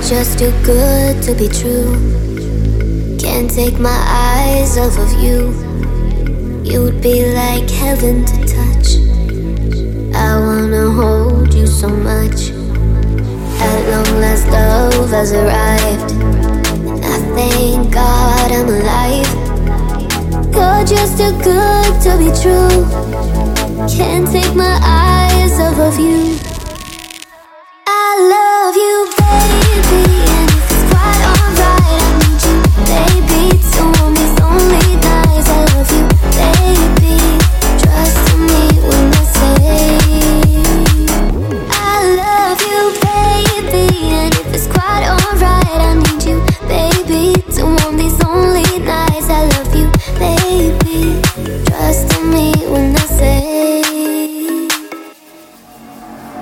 you're just too good to be true. Can't take my eyes off of you. You would be like heaven to touch. I wanna hold you so much. At long last, love has arrived. I thank God I'm alive. You're just too good to be true. Can't take my eyes. found these only